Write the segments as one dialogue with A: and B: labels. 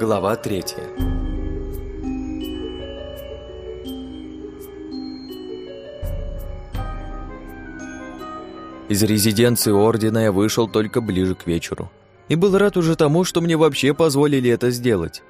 A: Глава третья Из резиденции Ордена я вышел только ближе к вечеру. И был рад уже тому, что мне вообще позволили это сделать.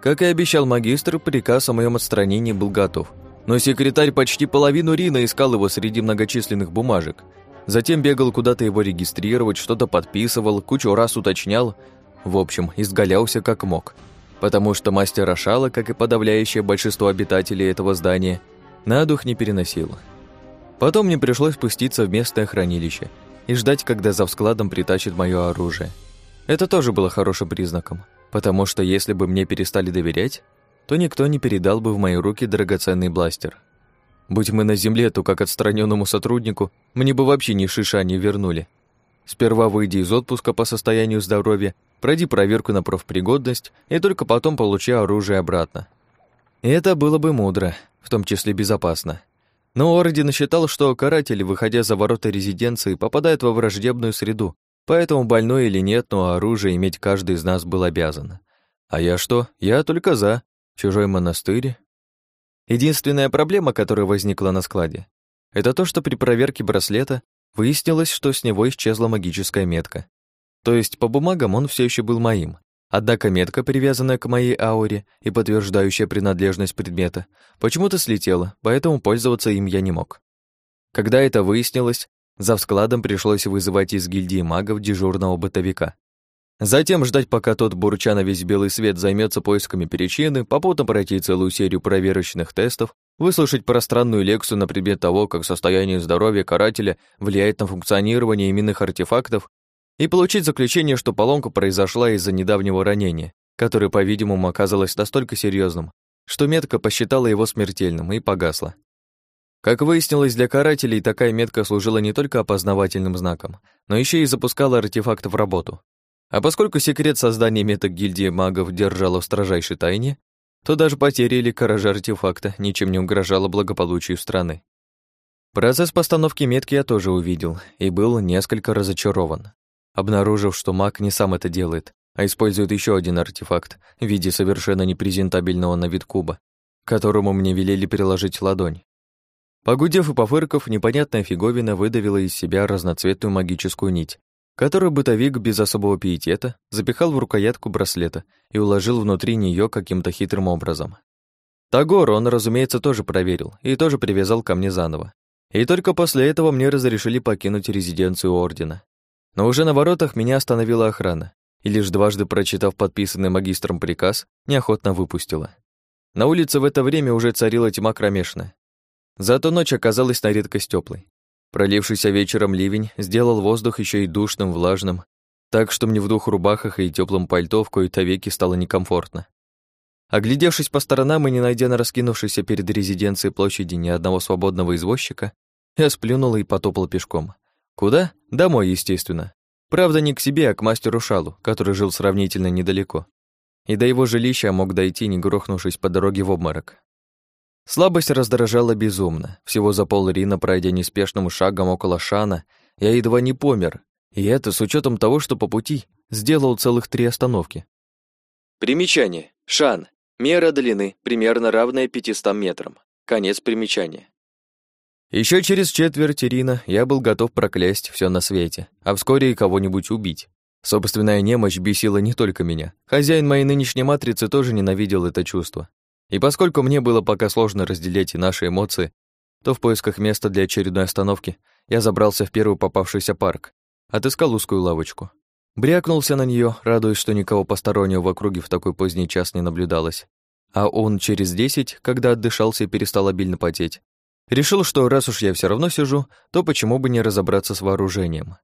A: Как и обещал магистр, приказ о моем отстранении был готов. Но секретарь почти половину Рина искал его среди многочисленных бумажек. Затем бегал куда-то его регистрировать, что-то подписывал, кучу раз уточнял. В общем, изгалялся как мог. Потому что мастер Ашала, как и подавляющее большинство обитателей этого здания, на дух не переносил. Потом мне пришлось спуститься в местное хранилище и ждать, когда за складом притащит мое оружие. Это тоже было хорошим признаком, потому что если бы мне перестали доверять, то никто не передал бы в мои руки драгоценный бластер. Будь мы на земле, то как отстраненному сотруднику мне бы вообще ни шиша не вернули. Сперва выйди из отпуска по состоянию здоровья, пройди проверку на профпригодность и только потом получи оружие обратно. Это было бы мудро, в том числе безопасно. Но Орден считал, что каратели, выходя за ворота резиденции, попадают во враждебную среду, поэтому больной или нет, но оружие иметь каждый из нас был обязан. А я что? Я только за. Чужой монастырь. Единственная проблема, которая возникла на складе, это то, что при проверке браслета выяснилось, что с него исчезла магическая метка. То есть по бумагам он все еще был моим, Однако метка, привязанная к моей ауре и подтверждающая принадлежность предмета, почему-то слетела, поэтому пользоваться им я не мог. Когда это выяснилось, за складом пришлось вызывать из гильдии магов дежурного бытовика. Затем ждать, пока тот, бурча на весь белый свет, займется поисками причины, попутно пройти целую серию проверочных тестов, выслушать пространную лекцию на предмет того, как состояние здоровья карателя влияет на функционирование именных артефактов и получить заключение, что поломка произошла из-за недавнего ранения, которое, по-видимому, оказалось настолько серьезным, что метка посчитала его смертельным и погасла. Как выяснилось, для карателей такая метка служила не только опознавательным знаком, но еще и запускала артефакт в работу. А поскольку секрет создания меток гильдии магов держала в строжайшей тайне, то даже потеря или кража артефакта ничем не угрожала благополучию страны. Процесс постановки метки я тоже увидел и был несколько разочарован обнаружив, что маг не сам это делает, а использует еще один артефакт в виде совершенно непрезентабельного на вид куба, которому мне велели приложить ладонь. Погудев и пофырков, непонятная фиговина выдавила из себя разноцветную магическую нить, которую бытовик без особого пиетета запихал в рукоятку браслета и уложил внутри нее каким-то хитрым образом. Тагор он, разумеется, тоже проверил и тоже привязал ко мне заново. И только после этого мне разрешили покинуть резиденцию Ордена. Но уже на воротах меня остановила охрана, и лишь дважды прочитав подписанный магистром приказ, неохотно выпустила. На улице в это время уже царила тьма кромешная. Зато ночь оказалась на редкость теплой. Пролившийся вечером ливень сделал воздух еще и душным, влажным, так что мне в двух рубахах и теплом пальто в кои-то веки стало некомфортно. Оглядевшись по сторонам и не найдя на раскинувшейся перед резиденцией площади ни одного свободного извозчика, я сплюнул и потопал пешком. Куда? Домой, естественно. Правда, не к себе, а к мастеру Шалу, который жил сравнительно недалеко. И до его жилища мог дойти, не грохнувшись по дороге в обморок. Слабость раздражала безумно. Всего за пол Рина, пройдя неспешным шагом около Шана, я едва не помер. И это с учетом того, что по пути сделал целых три остановки. Примечание. Шан. Мера длины, примерно равная 500 метрам. Конец примечания. Еще через четверть Ирина я был готов проклясть все на свете, а вскоре и кого-нибудь убить. Собственная немощь бесила не только меня. Хозяин моей нынешней матрицы тоже ненавидел это чувство. И поскольку мне было пока сложно разделять наши эмоции, то в поисках места для очередной остановки я забрался в первый попавшийся парк, отыскал узкую лавочку. Брякнулся на нее, радуясь, что никого постороннего в округе в такой поздний час не наблюдалось. А он через десять, когда отдышался и перестал обильно потеть, Решил, что раз уж я все равно сижу, то почему бы не разобраться с вооружением.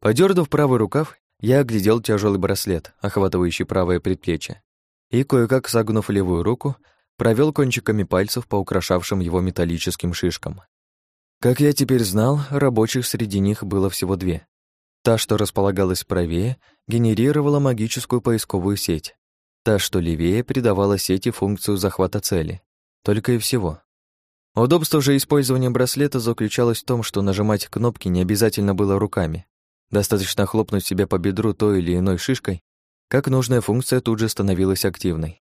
A: Подёрнув правый рукав, я оглядел тяжелый браслет, охватывающий правое предплечье, и, кое-как согнув левую руку, провел кончиками пальцев по украшавшим его металлическим шишкам. Как я теперь знал, рабочих среди них было всего две. Та, что располагалась правее, генерировала магическую поисковую сеть. Та, что левее, придавала сети функцию захвата цели. Только и всего. Удобство же использования браслета заключалось в том, что нажимать кнопки не обязательно было руками. Достаточно хлопнуть себя по бедру той или иной шишкой, как нужная функция тут же становилась активной.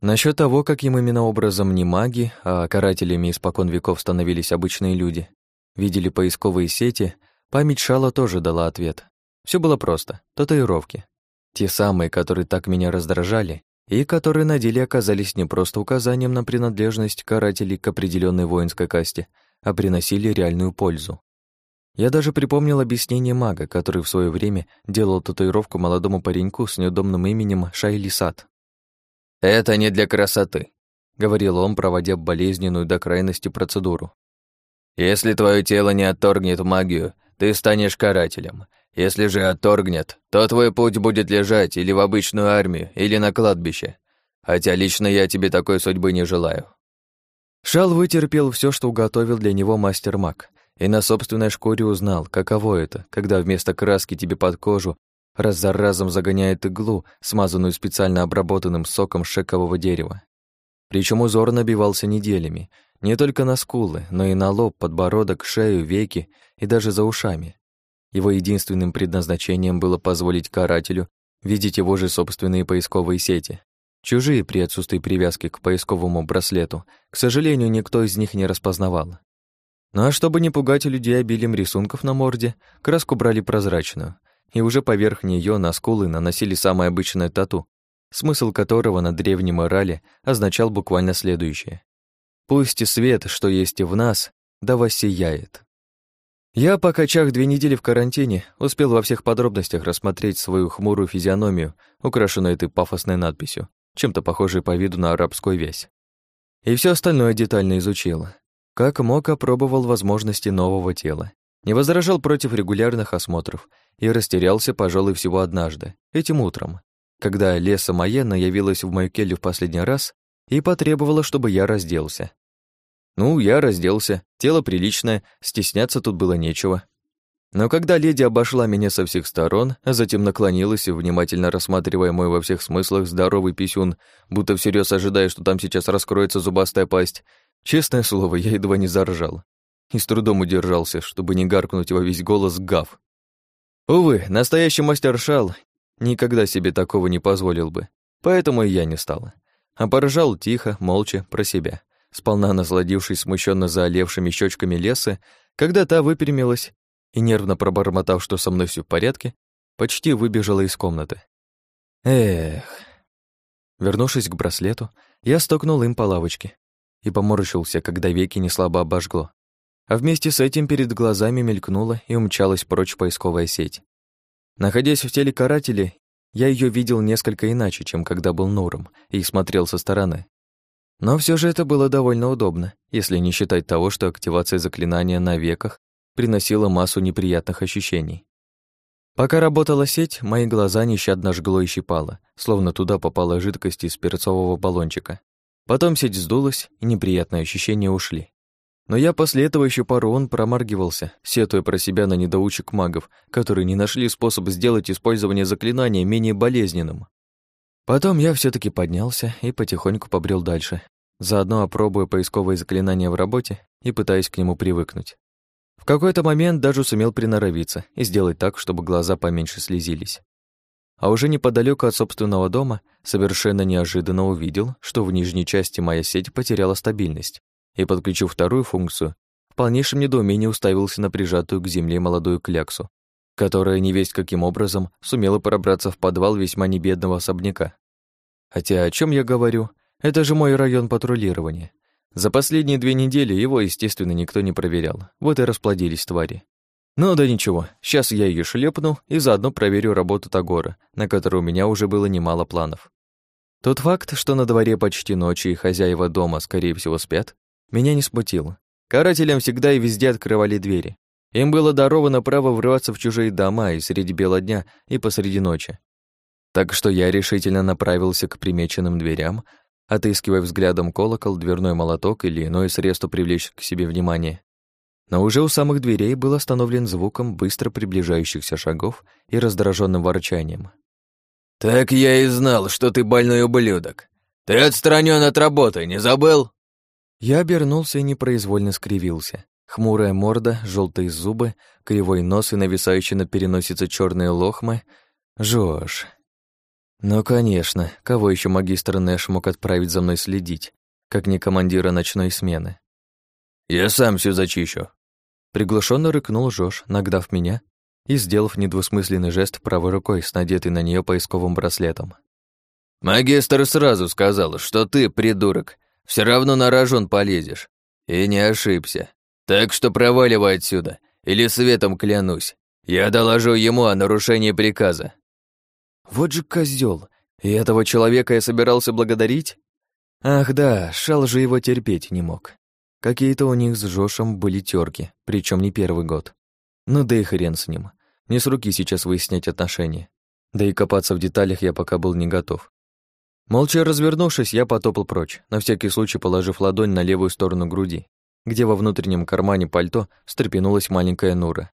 A: Насчет того, каким именно образом не маги, а карателями испокон веков становились обычные люди, видели поисковые сети, память Шала тоже дала ответ. Все было просто. Татуировки. Те самые, которые так меня раздражали, и которые на деле оказались не просто указанием на принадлежность карателей к определенной воинской касте, а приносили реальную пользу. Я даже припомнил объяснение мага, который в свое время делал татуировку молодому пареньку с неудобным именем Шайлисат.
B: «Это не для красоты», —
A: говорил он, проводя болезненную до крайности процедуру.
B: «Если твое тело не отторгнет магию, ты станешь карателем. Если же отторгнет, то твой путь будет лежать или в обычную армию, или на кладбище. Хотя лично я тебе такой судьбы не желаю».
A: Шал вытерпел все, что уготовил для него мастер-маг, и на собственной шкуре узнал, каково это, когда вместо краски тебе под кожу раз за разом загоняет иглу, смазанную специально обработанным соком шекового дерева. Причем узор набивался неделями, не только на скулы, но и на лоб, подбородок, шею, веки и даже за ушами. Его единственным предназначением было позволить карателю видеть его же собственные поисковые сети. Чужие при отсутствии привязки к поисковому браслету, к сожалению, никто из них не распознавал. Ну а чтобы не пугать людей обилием рисунков на морде, краску брали прозрачную, и уже поверх нее на скулы наносили самое обычное тату, смысл которого на древнем орале означал буквально следующее. «Пусть и свет, что есть и в нас, да воссияет». Я, по качах две недели в карантине, успел во всех подробностях рассмотреть свою хмурую физиономию, украшенную этой пафосной надписью, чем-то похожей по виду на арабскую вязь. И все остальное детально изучил. Как мог, опробовал возможности нового тела. Не возражал против регулярных осмотров и растерялся, пожалуй, всего однажды, этим утром, когда Леса Маена явилась в мою келью в последний раз и потребовала, чтобы я разделся. Ну, я разделся, тело приличное, стесняться тут было нечего. Но когда леди обошла меня со всех сторон, а затем наклонилась внимательно рассматривая мой во всех смыслах здоровый писюн, будто всерьез ожидая, что там сейчас раскроется зубастая пасть, честное слово, я едва не заржал. И с трудом удержался, чтобы не гаркнуть во весь голос гав. Увы, настоящий мастер Шал никогда себе такого не позволил бы, поэтому и я не стал. А поржал тихо, молча, про себя — сполна насладившись смущенно заолевшими щечками леса, когда та выпрямилась и, нервно пробормотав, что со мной все в порядке, почти выбежала из комнаты. Эх. Вернувшись к браслету, я стукнул им по лавочке и поморщился, когда веки неслабо обожгло. А вместе с этим перед глазами мелькнула и умчалась прочь поисковая сеть. Находясь в теле карателя, я ее видел несколько иначе, чем когда был Нуром и смотрел со стороны. Но все же это было довольно удобно, если не считать того, что активация заклинания на веках приносила массу неприятных ощущений. Пока работала сеть, мои глаза нещадно жгло и щипало, словно туда попала жидкость из перцового баллончика. Потом сеть сдулась, и неприятные ощущения ушли. Но я после этого еще пару он промаргивался, сетуя про себя на недоучек магов, которые не нашли способ сделать использование заклинания менее болезненным. Потом я все таки поднялся и потихоньку побрел дальше, заодно опробуя поисковые заклинания в работе и пытаясь к нему привыкнуть. В какой-то момент даже сумел приноровиться и сделать так, чтобы глаза поменьше слезились. А уже неподалеку от собственного дома совершенно неожиданно увидел, что в нижней части моя сеть потеряла стабильность, и, подключив вторую функцию, в полнейшем недоумении уставился на прижатую к земле молодую кляксу, которая невесть каким образом сумела пробраться в подвал весьма небедного особняка. Хотя о чем я говорю, это же мой район патрулирования. За последние две недели его, естественно, никто не проверял. Вот и расплодились твари. Ну да ничего, сейчас я ее шлепну и заодно проверю работу Тагора, на которой у меня уже было немало планов. Тот факт, что на дворе почти ночи и хозяева дома, скорее всего, спят, меня не смутил. Карателям всегда и везде открывали двери, им было даровано право врываться в чужие дома и среди бела дня, и посреди ночи. Так что я решительно направился к примеченным дверям, отыскивая взглядом колокол, дверной молоток или иное средство привлечь к себе внимание. Но уже у самых дверей был остановлен звуком быстро приближающихся шагов и раздраженным ворчанием.
B: «Так я и знал, что ты больной ублюдок. Ты отстранен от работы, не забыл?»
A: Я обернулся и непроизвольно скривился. Хмурая морда, желтые зубы, кривой нос и нависающие над переносицей черные лохмы. Жож. Ну, конечно, кого еще магистр Нэш мог отправить за мной следить, как не командира ночной смены?
B: «Я сам все зачищу»,
A: Приглушенно рыкнул Жош, нагнав меня и сделав недвусмысленный жест правой рукой с надетой на нее поисковым браслетом.
B: «Магистр сразу сказал, что ты, придурок, все равно на рожон полезешь. И не ошибся. Так что проваливай отсюда, или светом клянусь. Я доложу ему о нарушении приказа».
A: Вот же козел! И этого человека я собирался благодарить? Ах да, Шал же его терпеть не мог. Какие-то у них с Жошем были терки, причем не первый год. Ну да и хрен с ним. Не с руки сейчас выяснять отношения. Да и копаться в деталях я пока был не готов. Молча развернувшись, я потопал прочь, на всякий случай положив ладонь на левую сторону груди, где во внутреннем кармане пальто встрепенулась маленькая Нура.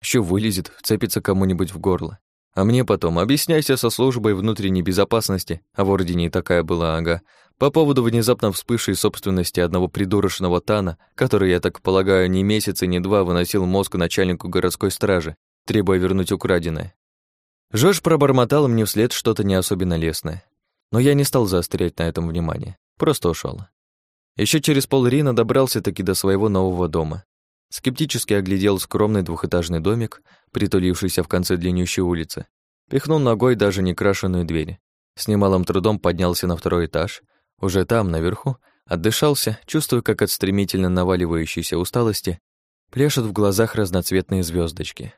A: Еще вылезет, вцепится кому-нибудь в горло. А мне потом объясняйся со службой внутренней безопасности, а в Ордене и такая была, ага, по поводу внезапно вспышей собственности одного придурочного Тана, который, я так полагаю, ни месяц и ни два выносил мозг начальнику городской стражи, требуя вернуть украденное. Жош пробормотал мне вслед что-то не особенно лестное. Но я не стал заострять на этом внимание, просто ушел. Еще через полрина добрался таки до своего нового дома. Скептически оглядел скромный двухэтажный домик, притулившийся в конце длиннющей улицы. Пихнул ногой даже некрашенную дверь. С немалым трудом поднялся на второй этаж, уже там, наверху, отдышался, чувствуя, как от стремительно наваливающейся усталости пляшут в глазах разноцветные звездочки.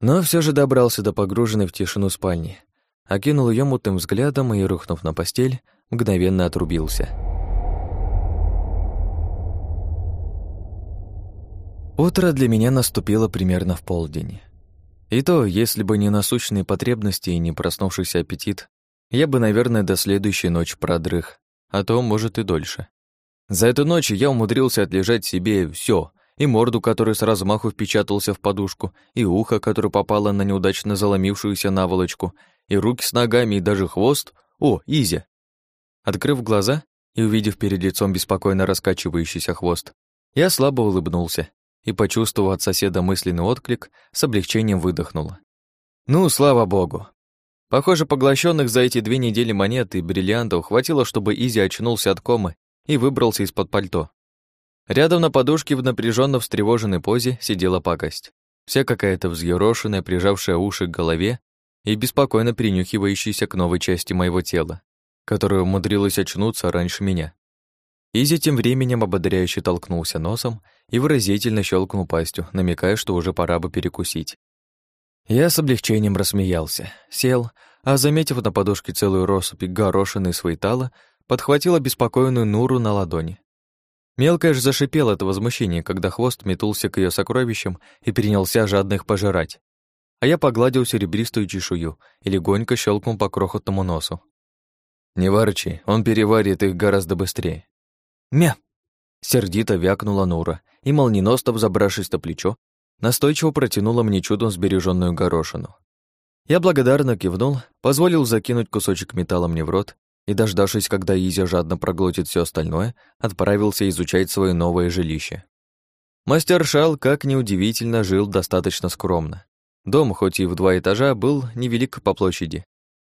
A: Но все же добрался до погруженной в тишину спальни, окинул ее мутным взглядом и, рухнув на постель, мгновенно отрубился. Утро для меня наступило примерно в полдень. И то, если бы не насущные потребности и не проснувшийся аппетит, я бы, наверное, до следующей ночи продрых, а то, может, и дольше. За эту ночь я умудрился отлежать себе все, и морду, который с размаху впечатался в подушку, и ухо, которое попало на неудачно заломившуюся наволочку, и руки с ногами, и даже хвост. О, Изя! Открыв глаза и увидев перед лицом беспокойно раскачивающийся хвост, я слабо улыбнулся и, почувствовав от соседа мысленный отклик, с облегчением выдохнула. Ну, слава богу, Похоже, поглощенных за эти две недели монет и бриллиантов хватило, чтобы Изи очнулся от комы и выбрался из-под пальто. Рядом на подушке в напряженно встревоженной позе сидела пакость. Вся какая-то взъерошенная, прижавшая уши к голове и беспокойно принюхивающаяся к новой части моего тела, которая умудрилась очнуться раньше меня. Изи тем временем ободряюще толкнулся носом и выразительно щелкнул пастью, намекая, что уже пора бы перекусить. Я с облегчением рассмеялся, сел, а, заметив на подушке целую россыпь горошины и своитала, подхватил обеспокоенную Нуру на ладони. Мелкая ж зашипела от возмущения, когда хвост метнулся к ее сокровищам и принялся жадно их пожирать. А я погладил серебристую чешую и легонько щелкнул по крохотному носу. «Не ворчи, он переварит их гораздо быстрее». «Мя!» Сердито вякнула Нура и, молниеносно взобравшись на плечо, настойчиво протянула мне чудом сбереженную горошину. Я благодарно кивнул, позволил закинуть кусочек металла мне в рот и, дождавшись, когда Изя жадно проглотит все остальное, отправился изучать свое новое жилище. Мастер Шал, как неудивительно, жил достаточно скромно. Дом, хоть и в два этажа, был невелик по площади.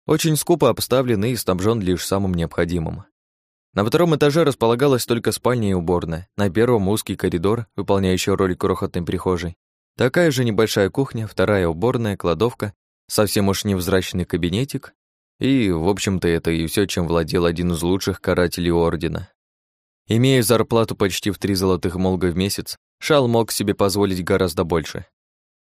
A: Очень скупо обставлен и снабжен лишь самым необходимым. На втором этаже располагалась только спальня и уборная, на первом узкий коридор, выполняющий роль крохотной прихожей, Такая же небольшая кухня, вторая уборная, кладовка, совсем уж невзрачный кабинетик. И, в общем-то, это и все, чем владел один из лучших карателей Ордена. Имея зарплату почти в три золотых молга в месяц, Шал мог себе позволить гораздо больше.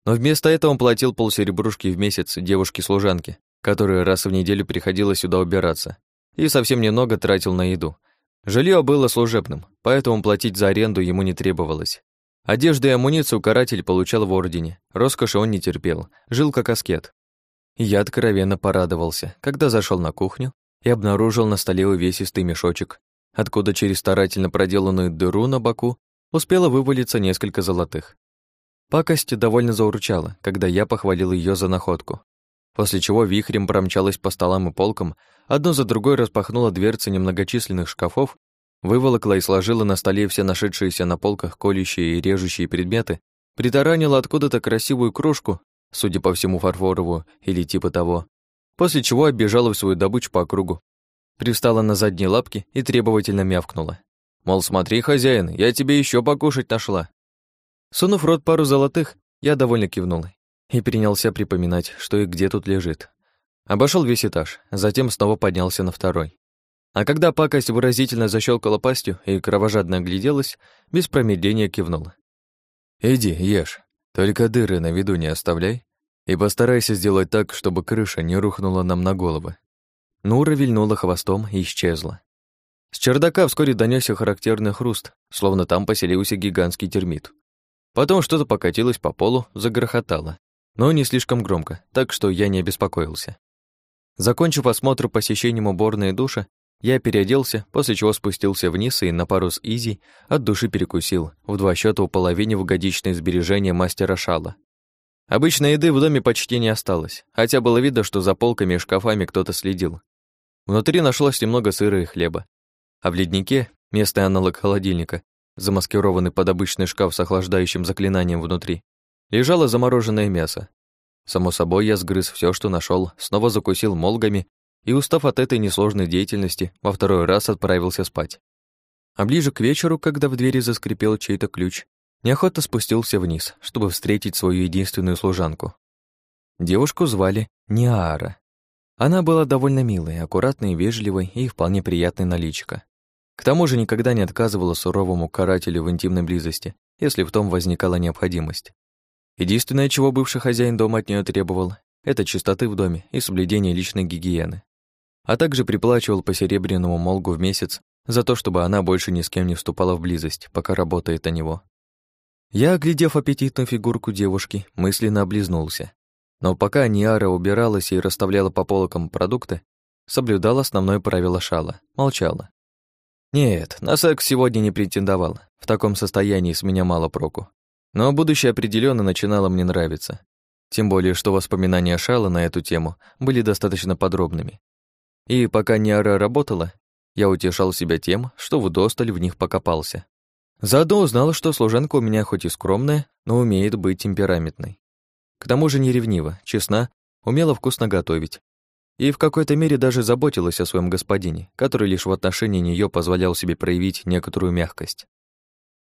A: Но вместо этого он платил полсеребрушки в месяц девушке-служанке, которая раз в неделю приходила сюда убираться, и совсем немного тратил на еду. Жилье было служебным, поэтому платить за аренду ему не требовалось. Одежду и амуницию каратель получал в Ордене. Роскоши он не терпел, жил как аскет. я откровенно порадовался, когда зашел на кухню и обнаружил на столе увесистый мешочек, откуда через старательно проделанную дыру на боку успело вывалиться несколько золотых. Пакость довольно заурчала, когда я похвалил ее за находку, после чего вихрем промчалась по столам и полкам, одну за другой распахнула дверцы немногочисленных шкафов выволокла и сложила на столе все нашедшиеся на полках колющие и режущие предметы, притаранила откуда-то красивую кружку, судя по всему фарфоровую или типа того, после чего оббежала в свою добычу по кругу, привстала на задние лапки и требовательно мявкнула. Мол, смотри, хозяин, я тебе еще покушать нашла. Сунув рот пару золотых, я довольно кивнул и принялся припоминать, что и где тут лежит. Обошел весь этаж, затем снова поднялся на второй. А когда пакость выразительно защелкала пастью и кровожадно огляделась, без промедления кивнула. «Иди, ешь, только дыры на виду не оставляй и постарайся сделать так, чтобы крыша не рухнула нам на головы». Нура вильнула хвостом и исчезла. С чердака вскоре донесся характерный хруст, словно там поселился гигантский термит. Потом что-то покатилось по полу, загрохотало, но не слишком громко, так что я не обеспокоился. Закончив осмотр посещением уборной и душа, я переоделся, после чего спустился вниз и на пару с Изи от души перекусил, в два счета уполовинив годичные сбережения мастера Шала. Обычной еды в доме почти не осталось, хотя было видно, что за полками и шкафами кто-то следил. Внутри нашлось немного сыра и хлеба. А в леднике, местный аналог холодильника, замаскированный под обычный шкаф с охлаждающим заклинанием внутри, лежало замороженное мясо. Само собой, я сгрыз все, что нашел, снова закусил молгами и, устав от этой несложной деятельности, во второй раз отправился спать. А ближе к вечеру, когда в двери заскрипел чей-то ключ, неохотно спустился вниз, чтобы встретить свою единственную служанку. Девушку звали Ниара. Она была довольно милой, аккуратной, вежливой и вполне приятной на К тому же никогда не отказывала суровому карателю в интимной близости, если в том возникала необходимость. Единственное, чего бывший хозяин дома от нее требовал, это чистоты в доме и соблюдение личной гигиены а также приплачивал по серебряному молгу в месяц за то, чтобы она больше ни с кем не вступала в близость, пока работает на него. Я, оглядев аппетитную фигурку девушки, мысленно облизнулся. Но пока Ниара убиралась и расставляла по полкам продукты, соблюдала основное правило шала — молчала. Нет, на секс сегодня не претендовал. В таком состоянии с меня мало проку. Но будущее определенно начинало мне нравиться. Тем более, что воспоминания Шала на эту тему были достаточно подробными, и пока Ниара работала, я утешал себя тем, что вдосталь в них покопался. Заодно узнал, что служанка у меня хоть и скромная, но умеет быть темпераментной. К тому же не ревнива, честна, умела вкусно готовить. И в какой-то мере даже заботилась о своем господине, который лишь в отношении нее позволял себе проявить некоторую мягкость.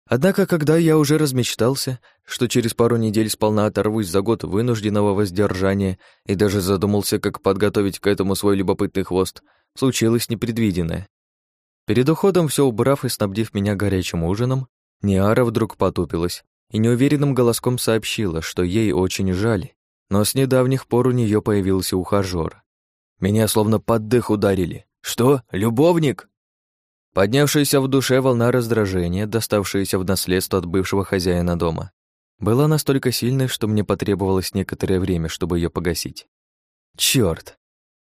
A: Однако, когда я уже размечтался, что через пару недель сполна оторвусь за год вынужденного воздержания и даже задумался, как подготовить к этому свой любопытный хвост, случилось непредвиденное. Перед уходом, все убрав и снабдив меня горячим ужином, Ниара вдруг потупилась и неуверенным голоском сообщила, что ей очень жаль, но с недавних пор у нее появился ухажёр. Меня словно под дых ударили. «Что, любовник?» Поднявшаяся в душе волна раздражения, доставшаяся в наследство от бывшего хозяина дома, была настолько сильной, что мне потребовалось некоторое время, чтобы ее погасить. Черт!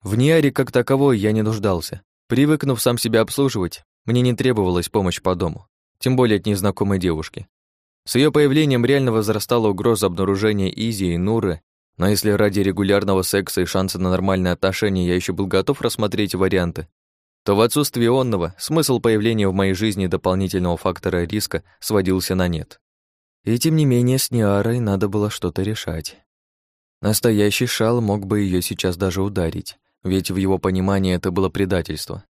A: В Ниаре как таковой я не нуждался. Привыкнув сам себя обслуживать, мне не требовалась помощь по дому, тем более от незнакомой девушки. С ее появлением реально возрастала угроза обнаружения Изи и Нуры, но если ради регулярного секса и шанса на нормальные отношения я еще был готов рассмотреть варианты, то в отсутствии онного смысл появления в моей жизни дополнительного фактора риска сводился на нет. И тем не менее с Ниарой надо было что-то решать. Настоящий шал мог бы ее сейчас даже ударить, ведь в его понимании это было предательство.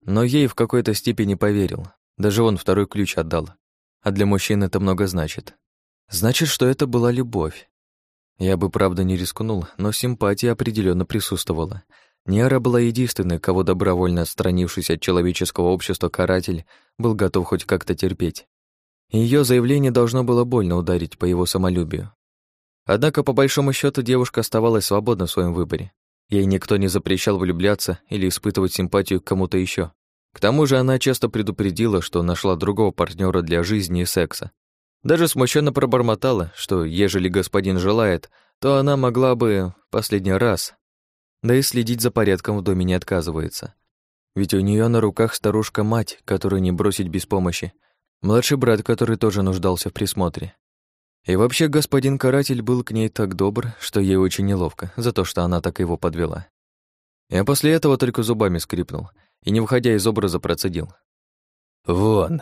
A: Но ей в какой-то степени поверил, даже он второй ключ отдал. А для мужчин это много значит. Значит, что это была любовь. Я бы, правда, не рискнул, но симпатия определенно присутствовала — Ниара была единственной, кого добровольно отстранившись от человеческого общества каратель был готов хоть как-то терпеть. Ее заявление должно было больно ударить по его самолюбию. Однако, по большому счету, девушка оставалась свободна в своем выборе. Ей никто не запрещал влюбляться или испытывать симпатию к кому-то еще. К тому же она часто предупредила, что нашла другого партнера для жизни и секса. Даже смущенно пробормотала, что ежели господин желает, то она могла бы последний раз да и следить за порядком в доме не отказывается. Ведь у нее на руках старушка-мать, которую не бросить без помощи, младший брат, который тоже нуждался в присмотре. И вообще господин каратель был к ней так добр, что ей очень неловко за то, что она так его подвела. Я после этого только зубами скрипнул и, не выходя из образа, процедил. «Вон!»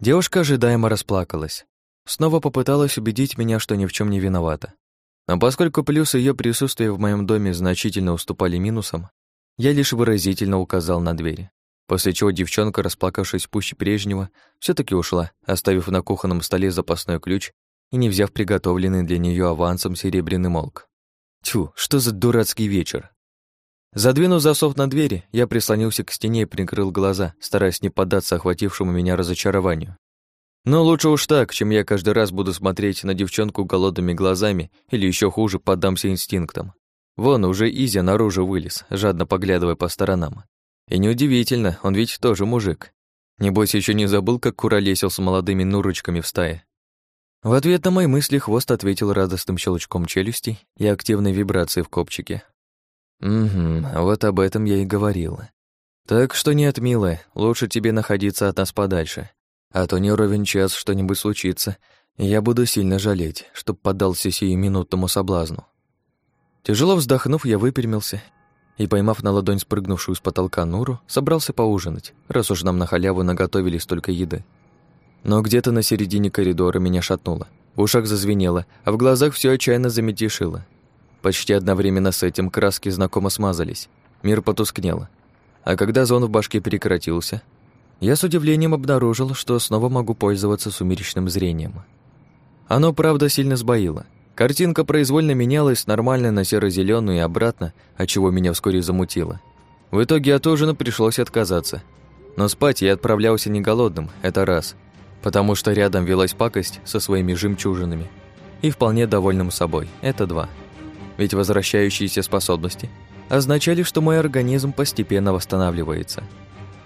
A: Девушка ожидаемо расплакалась. Снова попыталась убедить меня, что ни в чем не виновата. Но поскольку плюсы ее присутствия в моем доме значительно уступали минусам, я лишь выразительно указал на дверь. После чего девчонка, расплакавшись пуще прежнего, все таки ушла, оставив на кухонном столе запасной ключ и не взяв приготовленный для нее авансом серебряный молк. Тьфу, что за дурацкий вечер. Задвинув засов на двери, я прислонился к стене и прикрыл глаза, стараясь не поддаться охватившему меня разочарованию. Но лучше уж так, чем я каждый раз буду смотреть на девчонку голодными глазами или еще хуже, поддамся инстинктам. Вон уже Изя наружу вылез, жадно поглядывая по сторонам. И неудивительно, он ведь тоже мужик. Небось, еще не забыл, как куролесил с молодыми нурочками в стае. В ответ на мои мысли хвост ответил радостным щелчком челюстей и активной вибрацией в копчике. «Угу, вот об этом я и говорила. Так что нет, милая, лучше тебе находиться от нас подальше. А то не ровен час что-нибудь случится, и я буду сильно жалеть, чтоб поддался сиюминутному соблазну». Тяжело вздохнув, я выпрямился и, поймав на ладонь спрыгнувшую с потолка Нуру, собрался поужинать, раз уж нам на халяву наготовили столько еды. Но где-то на середине коридора меня шатнуло, в ушах зазвенело, а в глазах все отчаянно заметишило. Почти одновременно с этим краски знакомо смазались, мир потускнел. А когда зон в башке прекратился, я с удивлением обнаружил, что снова могу пользоваться сумеречным зрением. Оно, правда, сильно сбоило — Картинка произвольно менялась с нормальной на серо зеленую и обратно, отчего меня вскоре замутило. В итоге от ужина пришлось отказаться. Но спать я отправлялся не голодным, это раз, потому что рядом велась пакость со своими жемчужинами. И вполне довольным собой, это два. Ведь возвращающиеся способности означали, что мой организм постепенно восстанавливается.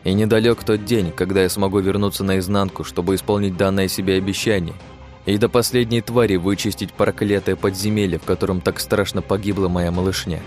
A: И недалек тот день, когда я смогу вернуться наизнанку, чтобы исполнить данное себе обещание – и до последней твари вычистить проклятое подземелье, в котором так страшно погибла моя малышня.